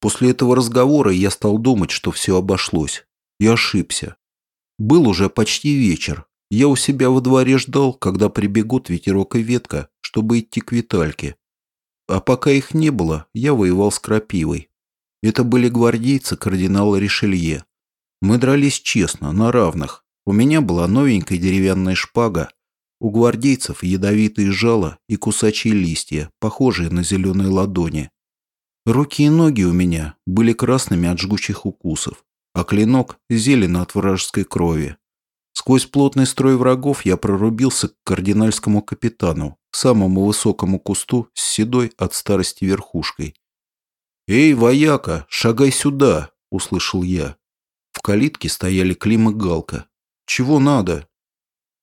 После этого разговора я стал думать, что все обошлось. И ошибся. Был уже почти вечер. Я у себя во дворе ждал, когда прибегут ветерок и ветка, чтобы идти к Витальке. А пока их не было, я воевал с крапивой. Это были гвардейцы кардинала Ришелье. Мы дрались честно, на равных. У меня была новенькая деревянная шпага, у гвардейцев ядовитые жало и кусачие листья, похожие на зеленые ладони. Руки и ноги у меня были красными от жгучих укусов, а клинок – зелено от вражеской крови. Сквозь плотный строй врагов я прорубился к кардинальскому капитану, к самому высокому кусту с седой от старости верхушкой. «Эй, вояка, шагай сюда!» – услышал я. В калитке стояли Клим и Галка. «Чего надо?»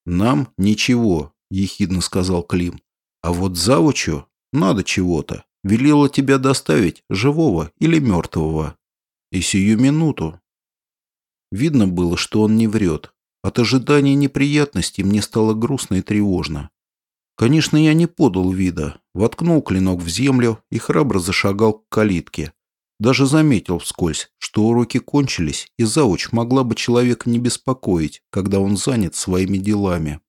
«Нам ничего», – ехидно сказал Клим. «А вот завучу надо чего-то. Велела тебя доставить, живого или мертвого. И сию минуту». Видно было, что он не врет. От ожидания неприятностей мне стало грустно и тревожно. Конечно, я не подал вида, воткнул клинок в землю и храбро зашагал к калитке. Даже заметил вскользь, что уроки кончились, и зауч могла бы человека не беспокоить, когда он занят своими делами.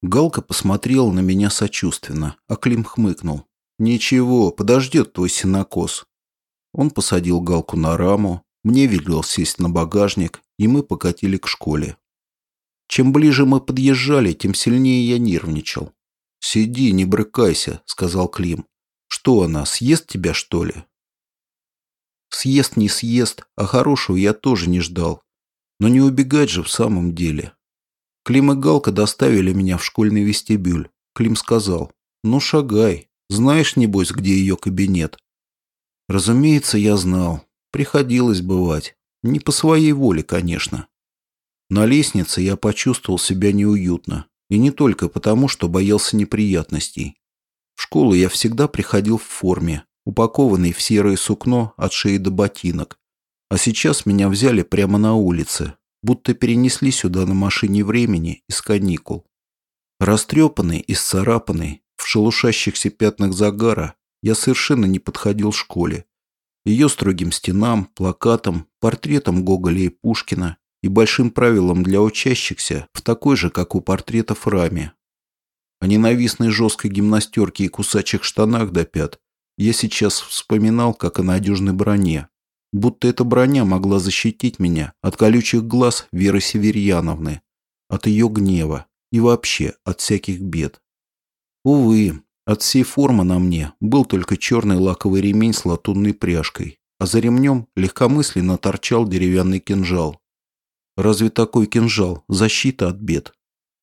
Галка посмотрела на меня сочувственно, а Клим хмыкнул. «Ничего, подождет твой синокос». Он посадил Галку на раму, мне велел сесть на багажник, и мы покатили к школе. Чем ближе мы подъезжали, тем сильнее я нервничал. «Сиди, не брыкайся», — сказал Клим. «Что она, съест тебя, что ли?» Съест не съест, а хорошего я тоже не ждал. Но не убегать же в самом деле. Клим и Галка доставили меня в школьный вестибюль. Клим сказал, ну шагай, знаешь, небось, где ее кабинет. Разумеется, я знал. Приходилось бывать. Не по своей воле, конечно. На лестнице я почувствовал себя неуютно. И не только потому, что боялся неприятностей. В школу я всегда приходил в форме, упакованный в серое сукно от шеи до ботинок. А сейчас меня взяли прямо на улице, будто перенесли сюда на машине времени из каникул. Растрепанный и сцарапанный, в шелушащихся пятнах загара, я совершенно не подходил школе. Ее строгим стенам, плакатам, портретам Гоголя и Пушкина и большим правилам для учащихся в такой же, как у портретов, раме. О ненавистной жесткой гимнастерке и кусачих штанах до пят я сейчас вспоминал, как о надежной броне. Будто эта броня могла защитить меня от колючих глаз Веры Северьяновны, от ее гнева и вообще от всяких бед. Увы, от всей формы на мне был только черный лаковый ремень с латунной пряжкой, а за ремнем легкомысленно торчал деревянный кинжал. Разве такой кинжал – защита от бед?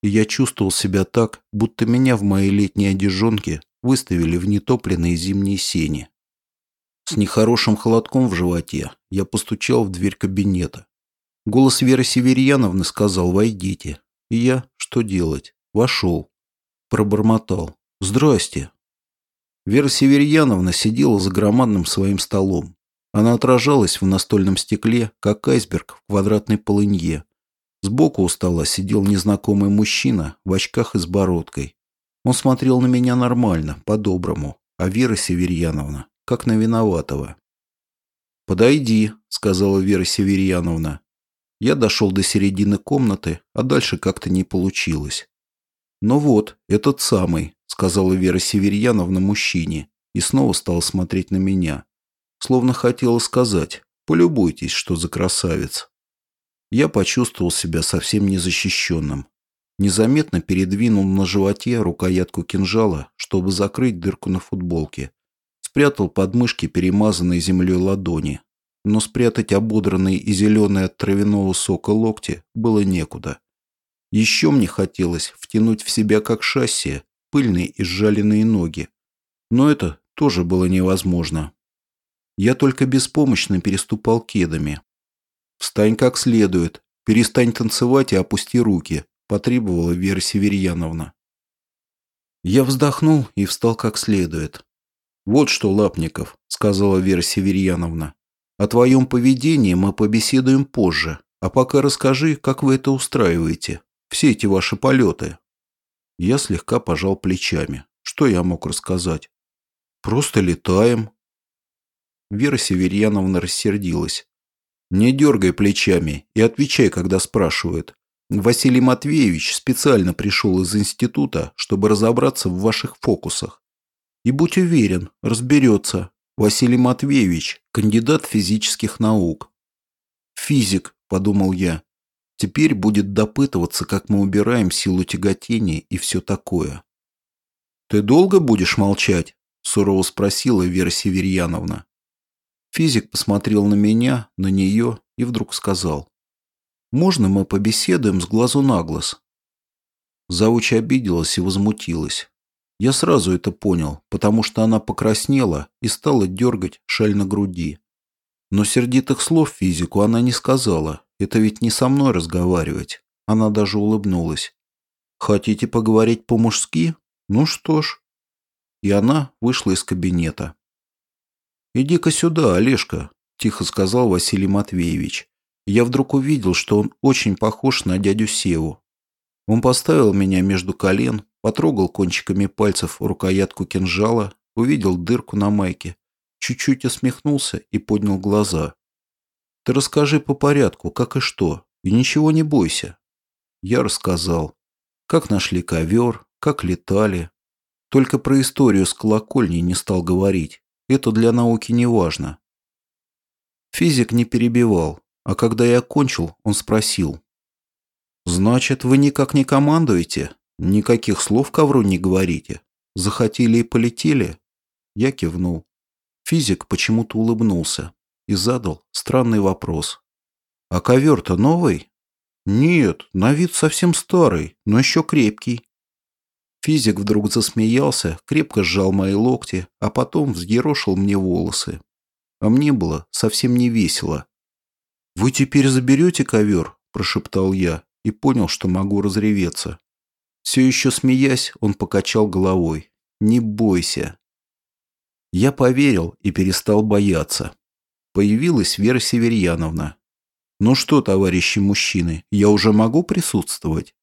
И я чувствовал себя так, будто меня в моей летней одежонке выставили в нетопленные зимние сени. С нехорошим холодком в животе я постучал в дверь кабинета. Голос Веры Северьяновны сказал «Войдите». И я, что делать, вошел. Пробормотал «Здрасте». Вера Северьяновна сидела за громадным своим столом. Она отражалась в настольном стекле, как айсберг в квадратной полынье. Сбоку у стола сидел незнакомый мужчина в очках и с бородкой. Он смотрел на меня нормально, по-доброму, а Вера Северьяновна как на виноватого. «Подойди», — сказала Вера Северьяновна. Я дошел до середины комнаты, а дальше как-то не получилось. «Ну вот, этот самый», — сказала Вера Северьяновна мужчине и снова стала смотреть на меня. Словно хотела сказать, полюбуйтесь, что за красавец. Я почувствовал себя совсем незащищенным. Незаметно передвинул на животе рукоятку кинжала, чтобы закрыть дырку на футболке. Спрятал под мышки перемазанной землей ладони. Но спрятать ободранные и зеленые от травяного сока локти было некуда. Еще мне хотелось втянуть в себя как шасси пыльные и сжаленные ноги. Но это тоже было невозможно. Я только беспомощно переступал кедами. «Встань как следует, перестань танцевать и опусти руки», потребовала Вера Северьяновна. Я вздохнул и встал как следует. «Вот что, Лапников», — сказала Вера Северьяновна, «о твоем поведении мы побеседуем позже, а пока расскажи, как вы это устраиваете, все эти ваши полеты». Я слегка пожал плечами. Что я мог рассказать? «Просто летаем». Вера Северьяновна рассердилась. «Не дергай плечами и отвечай, когда спрашивают. Василий Матвеевич специально пришел из института, чтобы разобраться в ваших фокусах. И будь уверен, разберется. Василий Матвеевич – кандидат физических наук. «Физик», – подумал я. «Теперь будет допытываться, как мы убираем силу тяготения и все такое». «Ты долго будешь молчать?» – сурово спросила Вера Северьяновна. Физик посмотрел на меня, на нее и вдруг сказал. «Можно мы побеседуем с глазу на глаз?» Зауч обиделась и возмутилась. Я сразу это понял, потому что она покраснела и стала дергать шаль на груди. Но сердитых слов физику она не сказала. Это ведь не со мной разговаривать. Она даже улыбнулась. «Хотите поговорить по-мужски? Ну что ж». И она вышла из кабинета. «Иди-ка сюда, Олежка», – тихо сказал Василий Матвеевич. Я вдруг увидел, что он очень похож на дядю Севу. Он поставил меня между колен, потрогал кончиками пальцев рукоятку кинжала, увидел дырку на майке, чуть-чуть усмехнулся и поднял глаза. «Ты расскажи по порядку, как и что, и ничего не бойся». Я рассказал, как нашли ковер, как летали. Только про историю с колокольней не стал говорить. Это для науки не важно. Физик не перебивал, а когда я окончил, он спросил. «Значит, вы никак не командуете? Никаких слов ковру не говорите? Захотели и полетели?» Я кивнул. Физик почему-то улыбнулся и задал странный вопрос. «А ковер-то новый?» «Нет, на вид совсем старый, но еще крепкий. Физик вдруг засмеялся, крепко сжал мои локти, а потом взъерошил мне волосы. А мне было совсем не весело. «Вы теперь заберете ковер?» – прошептал я и понял, что могу разреветься. Все еще смеясь, он покачал головой. «Не бойся». Я поверил и перестал бояться. Появилась Вера Северьяновна. «Ну что, товарищи мужчины, я уже могу присутствовать?»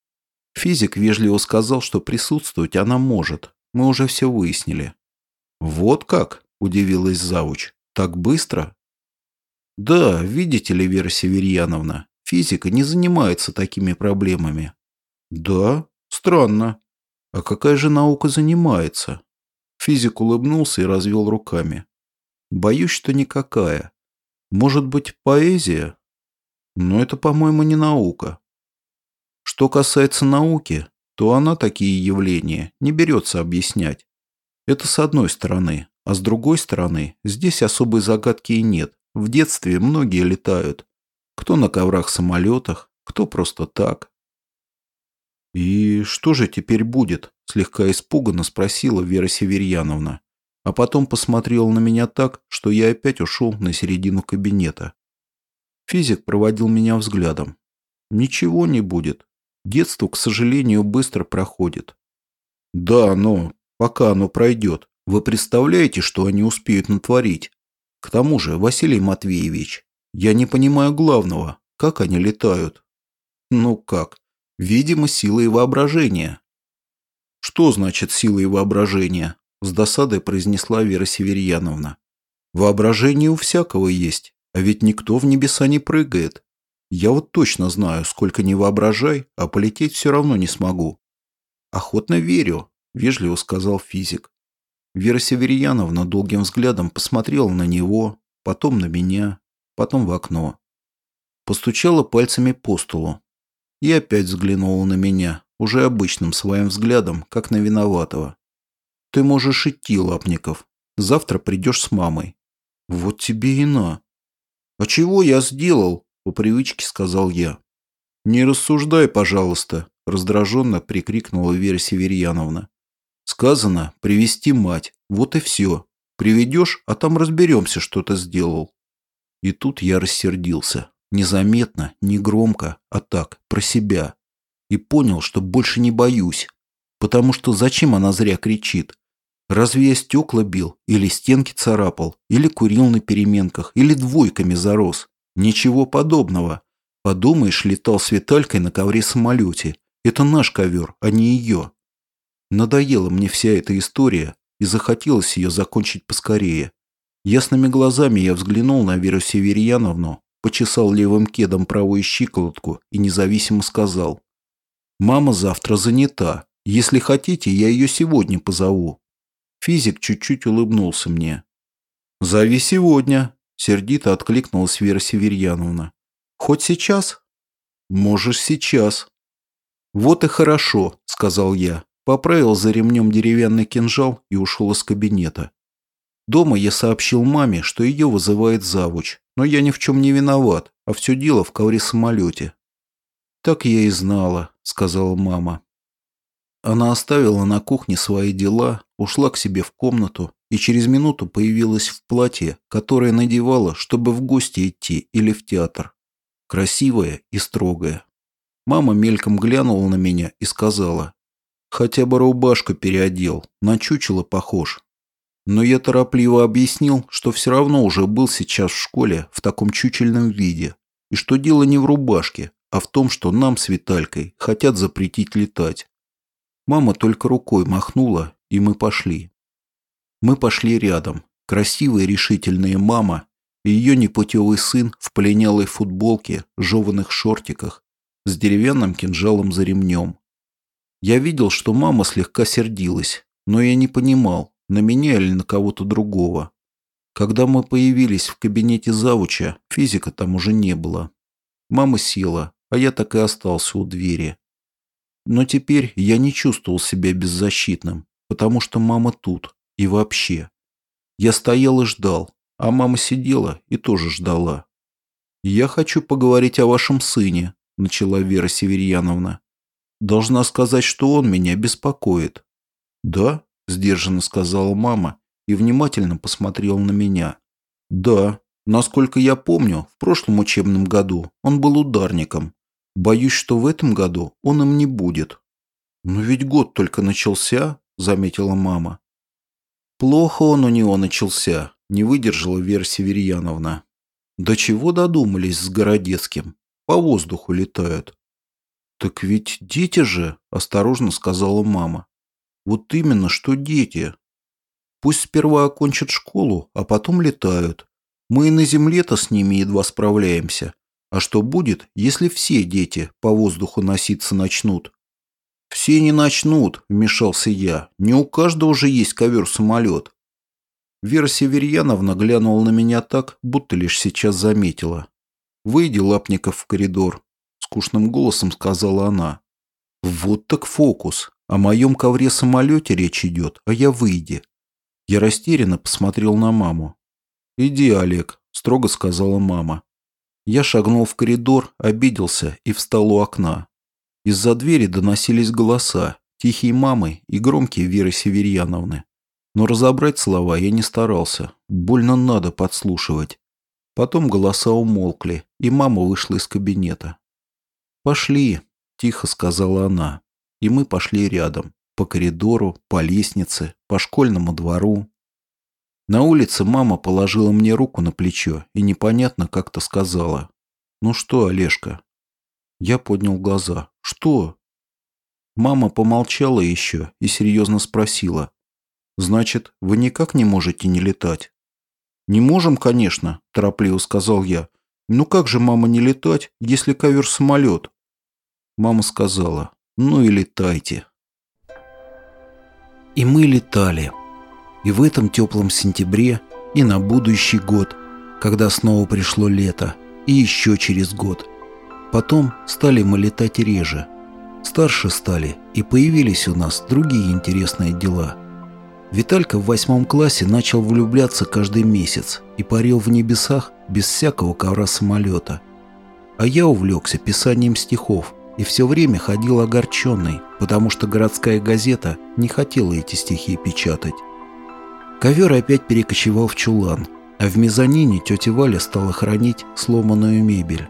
Физик вежливо сказал, что присутствовать она может. Мы уже все выяснили. «Вот как?» – удивилась завуч. «Так быстро?» «Да, видите ли, Вера Северьяновна, физика не занимается такими проблемами». «Да? Странно. А какая же наука занимается?» Физик улыбнулся и развел руками. «Боюсь, что никакая. Может быть, поэзия? Но это, по-моему, не наука. Что касается науки, то она такие явления не берется объяснять. Это с одной стороны, а с другой стороны, здесь особой загадки и нет. В детстве многие летают. Кто на коврах-самолетах, кто просто так. «И что же теперь будет?» – слегка испуганно спросила Вера Северьяновна. А потом посмотрела на меня так, что я опять ушел на середину кабинета. Физик проводил меня взглядом. «Ничего не будет. Детство, к сожалению, быстро проходит. Да, но пока оно пройдет, вы представляете, что они успеют натворить? К тому же, Василий Матвеевич, я не понимаю главного, как они летают. Ну как? Видимо, сила и воображение. Что значит сила и воображение? С досадой произнесла Вера Северьяновна. Воображение у всякого есть, а ведь никто в небеса не прыгает. Я вот точно знаю, сколько не воображай, а полететь все равно не смогу. Охотно верю, вежливо сказал физик. Вера Северьяновна долгим взглядом посмотрела на него, потом на меня, потом в окно. Постучала пальцами по столу. И опять взглянула на меня, уже обычным своим взглядом, как на виноватого. Ты можешь идти, Лапников. Завтра придешь с мамой. Вот тебе и на. А чего я сделал? По привычке сказал я. «Не рассуждай, пожалуйста», – раздраженно прикрикнула Вера Северьяновна. «Сказано, привести мать. Вот и все. Приведешь, а там разберемся, что ты сделал». И тут я рассердился. Незаметно, не громко, а так, про себя. И понял, что больше не боюсь. Потому что зачем она зря кричит? Разве я стекла бил, или стенки царапал, или курил на переменках, или двойками зарос? Ничего подобного. Подумаешь, летал с Виталькой на ковре-самолете. Это наш ковер, а не ее. Надоела мне вся эта история, и захотелось ее закончить поскорее. Ясными глазами я взглянул на Веру Северьяновну, почесал левым кедом правую щиколотку и независимо сказал. «Мама завтра занята. Если хотите, я ее сегодня позову». Физик чуть-чуть улыбнулся мне. «Зови сегодня», — сердито откликнулась Вера Северьяновна. «Хоть сейчас?» «Можешь сейчас». «Вот и хорошо», — сказал я. Поправил за ремнем деревянный кинжал и ушел из кабинета. Дома я сообщил маме, что ее вызывает завуч, но я ни в чем не виноват, а все дело в ковре-самолете. «Так я и знала», — сказала мама. Она оставила на кухне свои дела, ушла к себе в комнату и через минуту появилась в платье, которое надевала, чтобы в гости идти или в театр. Красивая и строгая. Мама мельком глянула на меня и сказала, «Хотя бы рубашку переодел, на чучело похож, но я торопливо объяснил, что все равно уже был сейчас в школе в таком чучельном виде, и что дело не в рубашке, а в том, что нам с Виталькой хотят запретить летать. Мама только рукой махнула, и мы пошли. Мы пошли рядом. Красивая решительная мама и ее непутевый сын в полинялой футболке, жеванных шортиках, с деревянным кинжалом за ремнем. Я видел, что мама слегка сердилась, но я не понимал, на меня или на кого-то другого. Когда мы появились в кабинете завуча, физика там уже не было. Мама села, а я так и остался у двери. Но теперь я не чувствовал себя беззащитным, потому что мама тут и вообще. Я стоял и ждал, а мама сидела и тоже ждала. «Я хочу поговорить о вашем сыне», – начала Вера Северьяновна. «Должна сказать, что он меня беспокоит». «Да?» – сдержанно сказала мама и внимательно посмотрела на меня. «Да, насколько я помню, в прошлом учебном году он был ударником. Боюсь, что в этом году он им не будет». «Но ведь год только начался», – заметила мама. «Плохо он у него начался», – не выдержала Вера Северьяновна. «До чего додумались с Городецким? По воздуху летают». «Так ведь дети же», – осторожно сказала мама. Вот именно, что дети. Пусть сперва окончат школу, а потом летают. Мы и на земле-то с ними едва справляемся. А что будет, если все дети по воздуху носиться начнут? Все не начнут, вмешался я. Не у каждого же есть ковер-самолет. Вера Северьяновна глянула на меня так, будто лишь сейчас заметила. «Выйди, Лапников, в коридор», — скучным голосом сказала она. «Вот так фокус. О моем ковре-самолете речь идет, а я выйди. Я растерянно посмотрел на маму. «Иди, Олег», – строго сказала мама. Я шагнул в коридор, обиделся и встал у окна. Из-за двери доносились голоса, тихие мамы и громкие Веры Северьяновны. Но разобрать слова я не старался, больно надо подслушивать. Потом голоса умолкли, и мама вышла из кабинета. «Пошли», – тихо сказала она и мы пошли рядом, по коридору, по лестнице, по школьному двору. На улице мама положила мне руку на плечо и непонятно как-то сказала. «Ну что, Олежка?» Я поднял глаза. «Что?» Мама помолчала еще и серьезно спросила. «Значит, вы никак не можете не летать?» «Не можем, конечно», – торопливо сказал я. «Ну как же, мама, не летать, если ковер-самолет?» Мама сказала. Ну и летайте. И мы летали. И в этом теплом сентябре, и на будущий год, когда снова пришло лето, и еще через год. Потом стали мы летать реже. Старше стали, и появились у нас другие интересные дела. Виталька в восьмом классе начал влюбляться каждый месяц и парил в небесах без всякого ковра самолета. А я увлекся писанием стихов, и все время ходил огорченный, потому что городская газета не хотела эти стихи печатать. Ковер опять перекочевал в чулан, а в мезонине тетя Валя стала хранить сломанную мебель.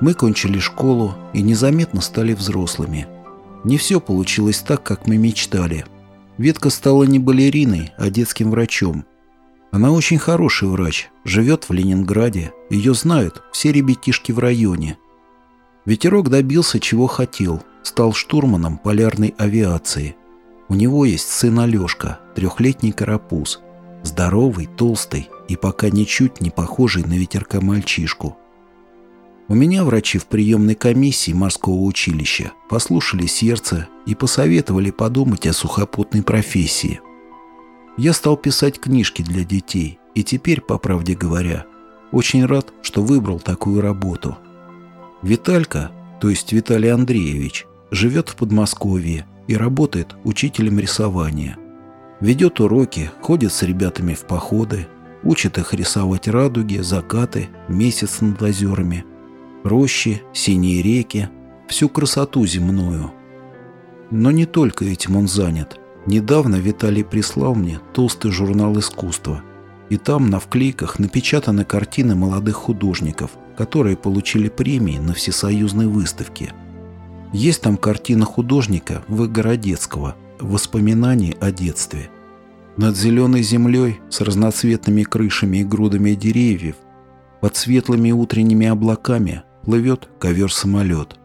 Мы кончили школу и незаметно стали взрослыми. Не все получилось так, как мы мечтали. Ветка стала не балериной, а детским врачом. Она очень хороший врач, живет в Ленинграде, ее знают все ребятишки в районе – Ветерок добился, чего хотел, стал штурманом полярной авиации. У него есть сын Алешка, трехлетний карапуз. Здоровый, толстый, и пока ничуть не похожий на ветерка мальчишку. У меня врачи в приемной комиссии морского училища послушали сердце и посоветовали подумать о сухопутной профессии. Я стал писать книжки для детей, и теперь, по правде говоря, очень рад, что выбрал такую работу. Виталька, то есть Виталий Андреевич, живет в Подмосковье и работает учителем рисования. Ведет уроки, ходит с ребятами в походы, учит их рисовать радуги, закаты, месяц над озерами – рощи, синие реки, всю красоту земную. Но не только этим он занят. Недавно Виталий прислал мне толстый журнал искусства, и там на вклейках напечатаны картины молодых художников, которые получили премии на всесоюзной выставке. Есть там картина художника В. Городецкого «Воспоминания о детстве». Над зеленой землей с разноцветными крышами и грудами деревьев под светлыми утренними облаками плывет ковер-самолет.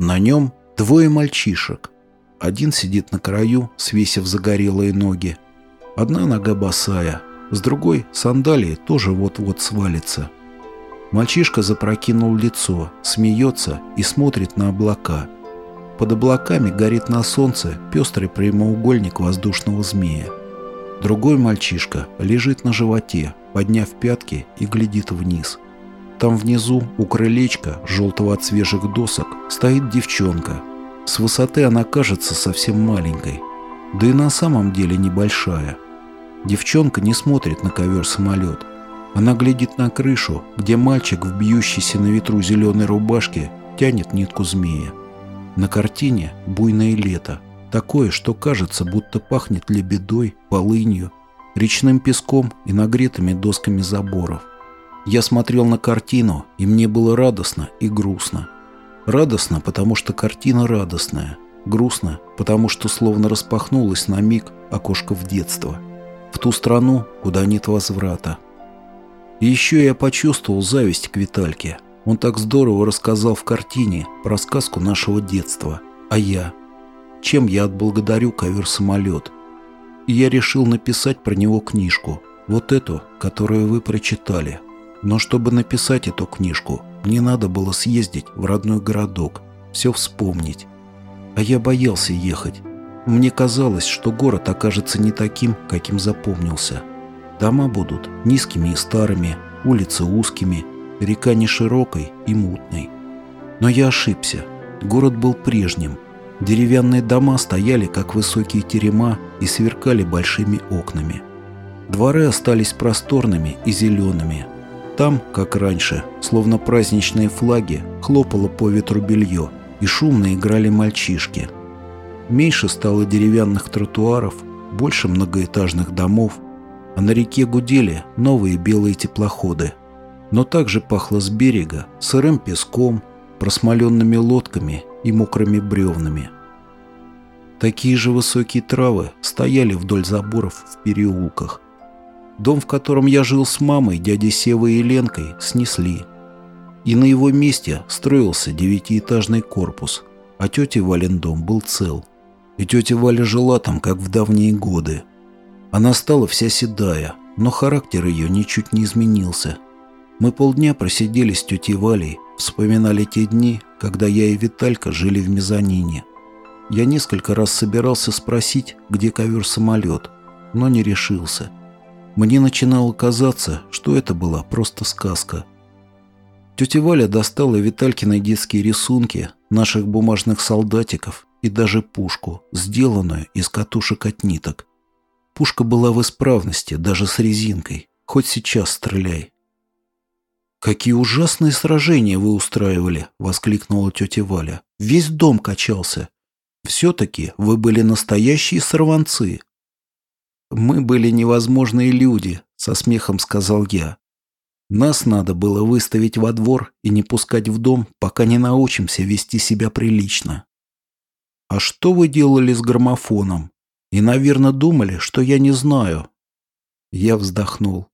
На нем двое мальчишек. Один сидит на краю, свесив загорелые ноги. Одна нога босая, с другой сандалии тоже вот-вот свалится. Мальчишка запрокинул лицо, смеется и смотрит на облака. Под облаками горит на солнце пестрый прямоугольник воздушного змея. Другой мальчишка лежит на животе, подняв пятки и глядит вниз – там внизу, у крылечка, желтого от свежих досок, стоит девчонка. С высоты она кажется совсем маленькой. Да и на самом деле небольшая. Девчонка не смотрит на ковер-самолет. Она глядит на крышу, где мальчик в бьющейся на ветру зеленой рубашке тянет нитку змея. На картине буйное лето. Такое, что кажется, будто пахнет лебедой, полынью, речным песком и нагретыми досками заборов. Я смотрел на картину, и мне было радостно и грустно. Радостно, потому что картина радостная. Грустно, потому что словно распахнулось на миг окошко в детство. В ту страну, куда нет возврата. И еще я почувствовал зависть к Витальке. Он так здорово рассказал в картине про сказку нашего детства. А я? Чем я отблагодарю ковер-самолет? И я решил написать про него книжку. Вот эту, которую вы прочитали. Но чтобы написать эту книжку, мне надо было съездить в родной городок, все вспомнить. А я боялся ехать. Мне казалось, что город окажется не таким, каким запомнился. Дома будут низкими и старыми, улицы узкими, река не широкой и мутной. Но я ошибся. Город был прежним. Деревянные дома стояли, как высокие терема, и сверкали большими окнами. Дворы остались просторными и зелеными, там, как раньше, словно праздничные флаги, хлопало по ветру белье, и шумно играли мальчишки. Меньше стало деревянных тротуаров, больше многоэтажных домов, а на реке гудели новые белые теплоходы. Но также пахло с берега сырым песком, просмоленными лодками и мокрыми бревнами. Такие же высокие травы стояли вдоль заборов в переулках, Дом, в котором я жил с мамой, дядей Севой и Ленкой, снесли. И на его месте строился девятиэтажный корпус, а тетя Вален дом был цел. И тетя Валя жила там, как в давние годы. Она стала вся седая, но характер ее ничуть не изменился. Мы полдня просидели с тетей Валей, вспоминали те дни, когда я и Виталька жили в мезонине. Я несколько раз собирался спросить, где ковер-самолет, но не решился – мне начинало казаться, что это была просто сказка. Тетя Валя достала Виталькины детские рисунки, наших бумажных солдатиков и даже пушку, сделанную из катушек от ниток. Пушка была в исправности, даже с резинкой. Хоть сейчас стреляй. «Какие ужасные сражения вы устраивали!» — воскликнула тетя Валя. «Весь дом качался. Все-таки вы были настоящие сорванцы. «Мы были невозможные люди», — со смехом сказал я. «Нас надо было выставить во двор и не пускать в дом, пока не научимся вести себя прилично». «А что вы делали с граммофоном? И, наверное, думали, что я не знаю». Я вздохнул.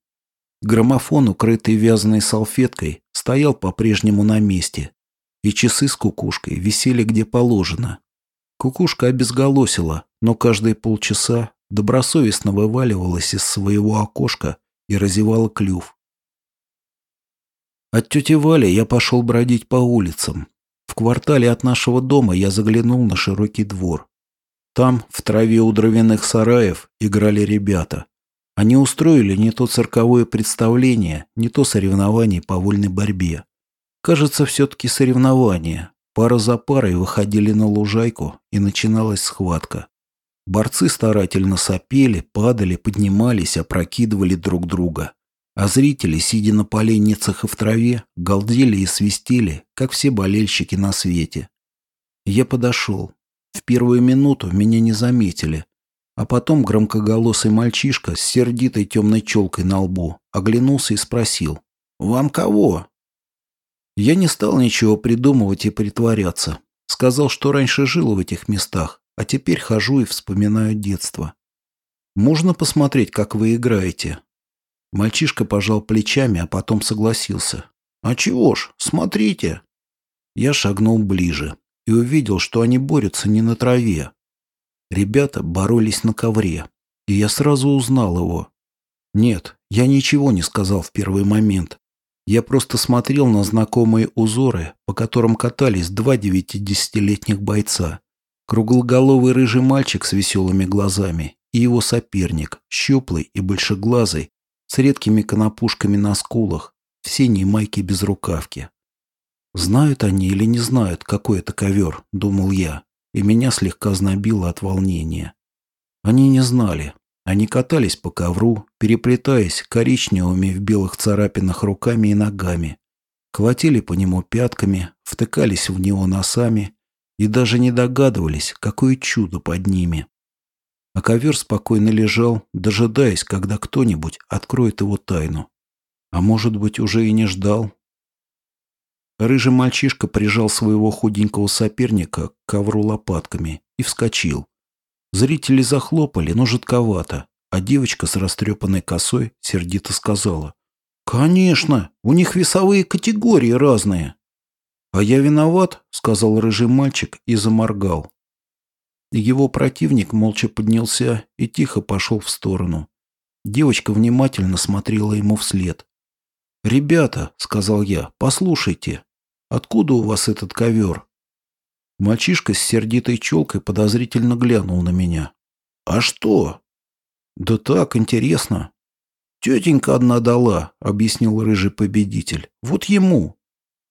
Граммофон, укрытый вязаной салфеткой, стоял по-прежнему на месте, и часы с кукушкой висели где положено. Кукушка обезголосила, но каждые полчаса добросовестно вываливалась из своего окошка и разевала клюв. От тети Вали я пошел бродить по улицам. В квартале от нашего дома я заглянул на широкий двор. Там, в траве у дровяных сараев, играли ребята. Они устроили не то цирковое представление, не то соревнование по вольной борьбе. Кажется, все-таки соревнование. Пара за парой выходили на лужайку, и начиналась схватка. Борцы старательно сопели, падали, поднимались, опрокидывали друг друга. А зрители, сидя на поленницах и в траве, галдели и свистели, как все болельщики на свете. Я подошел. В первую минуту меня не заметили, а потом громкоголосый мальчишка с сердитой темной челкой на лбу оглянулся и спросил «Вам кого?» Я не стал ничего придумывать и притворяться. Сказал, что раньше жил в этих местах, а теперь хожу и вспоминаю детство. «Можно посмотреть, как вы играете?» Мальчишка пожал плечами, а потом согласился. «А чего ж, смотрите!» Я шагнул ближе и увидел, что они борются не на траве, Ребята боролись на ковре, и я сразу узнал его. Нет, я ничего не сказал в первый момент. Я просто смотрел на знакомые узоры, по которым катались два девятидесятилетних бойца. Круглоголовый рыжий мальчик с веселыми глазами и его соперник, щуплый и большеглазый, с редкими конопушками на скулах, в синей майке без рукавки. Знают они или не знают, какой это ковер, думал я и меня слегка знобило от волнения. Они не знали. Они катались по ковру, переплетаясь коричневыми в белых царапинах руками и ногами, хватили по нему пятками, втыкались в него носами и даже не догадывались, какое чудо под ними. А ковер спокойно лежал, дожидаясь, когда кто-нибудь откроет его тайну. А может быть, уже и не ждал, Рыжий мальчишка прижал своего худенького соперника к ковру лопатками и вскочил. Зрители захлопали, но жидковато, а девочка с растрепанной косой сердито сказала. «Конечно, у них весовые категории разные». «А я виноват», — сказал рыжий мальчик и заморгал. Его противник молча поднялся и тихо пошел в сторону. Девочка внимательно смотрела ему вслед. «Ребята», — сказал я, — «послушайте, откуда у вас этот ковер?» Мальчишка с сердитой челкой подозрительно глянул на меня. «А что?» «Да так, интересно». «Тетенька одна дала», — объяснил рыжий победитель. «Вот ему».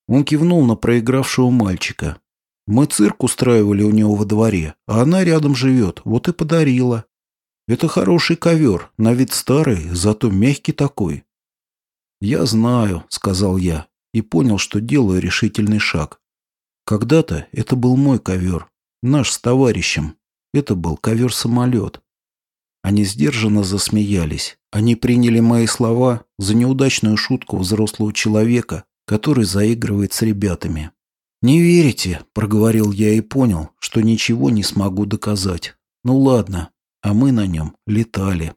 Он кивнул на проигравшего мальчика. «Мы цирк устраивали у него во дворе, а она рядом живет, вот и подарила. Это хороший ковер, на вид старый, зато мягкий такой. «Я знаю», — сказал я, и понял, что делаю решительный шаг. Когда-то это был мой ковер, наш с товарищем. Это был ковер-самолет. Они сдержанно засмеялись. Они приняли мои слова за неудачную шутку взрослого человека, который заигрывает с ребятами. «Не верите?» – проговорил я и понял, что ничего не смогу доказать. Ну ладно, а мы на нем летали.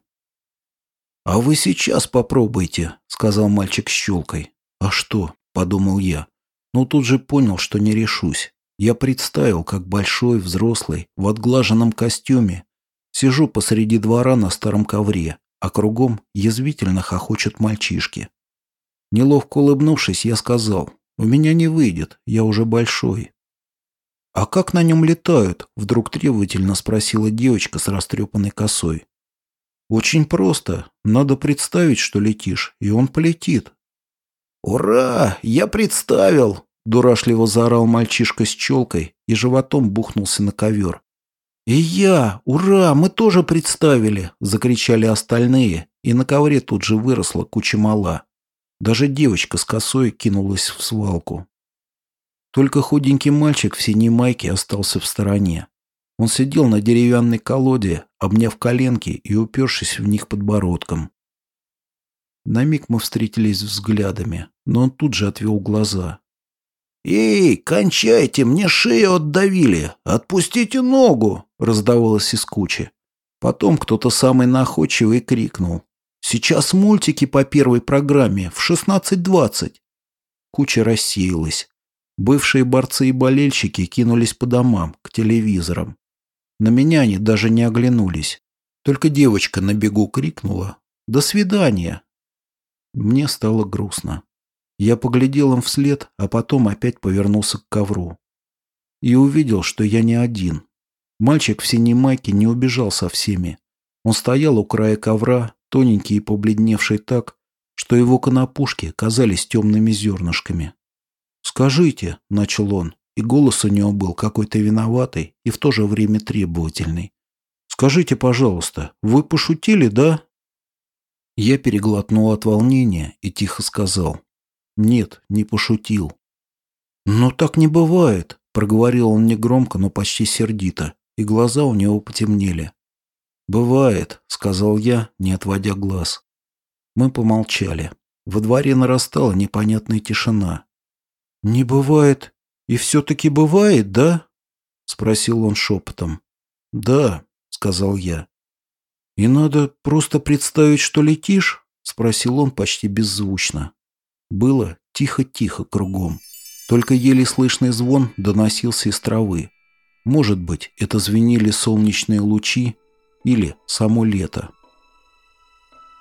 «А вы сейчас попробуйте», — сказал мальчик с щелкой. «А что?» — подумал я. Но тут же понял, что не решусь. Я представил, как большой, взрослый, в отглаженном костюме, сижу посреди двора на старом ковре, а кругом язвительно хохочут мальчишки. Неловко улыбнувшись, я сказал, «У меня не выйдет, я уже большой». «А как на нем летают?» — вдруг требовательно спросила девочка с растрепанной косой. Очень просто. Надо представить, что летишь, и он полетит. «Ура! Я представил!» – дурашливо заорал мальчишка с челкой и животом бухнулся на ковер. «И я! Ура! Мы тоже представили!» – закричали остальные, и на ковре тут же выросла куча мала. Даже девочка с косой кинулась в свалку. Только худенький мальчик в синей майке остался в стороне. Он сидел на деревянной колоде, обняв коленки и упершись в них подбородком. На миг мы встретились взглядами, но он тут же отвел глаза. «Эй, кончайте, мне шею отдавили! Отпустите ногу!» — раздавалось из кучи. Потом кто-то самый находчивый крикнул. «Сейчас мультики по первой программе в 16.20!» Куча рассеялась. Бывшие борцы и болельщики кинулись по домам, к телевизорам. На меня они даже не оглянулись. Только девочка на бегу крикнула «До свидания!» Мне стало грустно. Я поглядел им вслед, а потом опять повернулся к ковру. И увидел, что я не один. Мальчик в синей майке не убежал со всеми. Он стоял у края ковра, тоненький и побледневший так, что его конопушки казались темными зернышками. «Скажите», — начал он, и голос у него был какой-то виноватый и в то же время требовательный. «Скажите, пожалуйста, вы пошутили, да?» Я переглотнул от волнения и тихо сказал. «Нет, не пошутил». «Но так не бывает», — проговорил он негромко, но почти сердито, и глаза у него потемнели. «Бывает», — сказал я, не отводя глаз. Мы помолчали. Во дворе нарастала непонятная тишина. «Не бывает «И все-таки бывает, да?» — спросил он шепотом. «Да», — сказал я. «И надо просто представить, что летишь?» — спросил он почти беззвучно. Было тихо-тихо кругом. Только еле слышный звон доносился из травы. Может быть, это звенели солнечные лучи или само лето.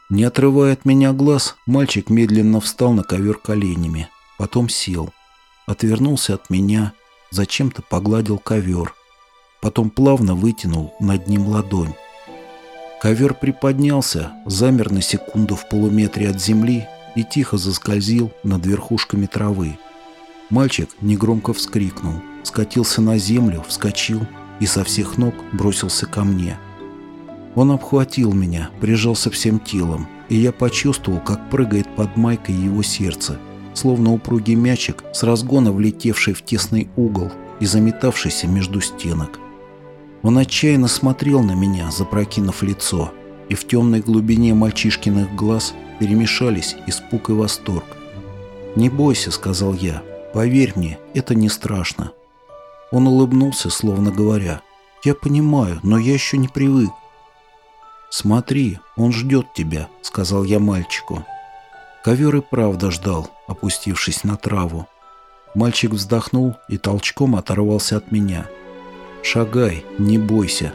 Не отрывая от меня глаз, мальчик медленно встал на ковер коленями, потом сел отвернулся от меня, зачем-то погладил ковер, потом плавно вытянул над ним ладонь. Ковер приподнялся, замер на секунду в полуметре от земли и тихо заскользил над верхушками травы. Мальчик негромко вскрикнул, скатился на землю, вскочил и со всех ног бросился ко мне. Он обхватил меня, прижался всем телом, и я почувствовал, как прыгает под майкой его сердце – словно упругий мячик, с разгона влетевший в тесный угол и заметавшийся между стенок. Он отчаянно смотрел на меня, запрокинув лицо, и в темной глубине мальчишкиных глаз перемешались испуг и восторг. «Не бойся», — сказал я, — «поверь мне, это не страшно». Он улыбнулся, словно говоря, «Я понимаю, но я еще не привык». «Смотри, он ждет тебя», — сказал я мальчику. Ковер и правда ждал, опустившись на траву. Мальчик вздохнул и толчком оторвался от меня. «Шагай, не бойся».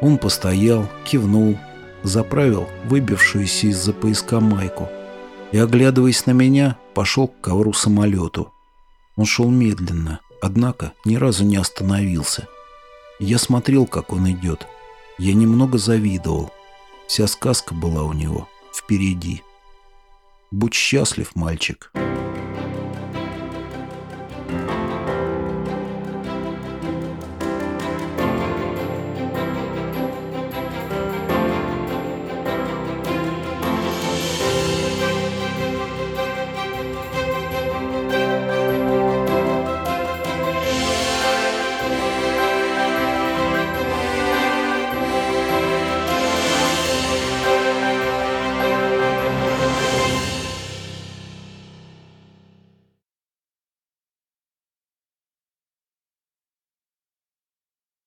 Он постоял, кивнул, заправил выбившуюся из-за пояска майку и, оглядываясь на меня, пошел к ковру-самолету. Он шел медленно, однако ни разу не остановился. Я смотрел, как он идет. Я немного завидовал. Вся сказка была у него впереди. Будь счастлив, мальчик.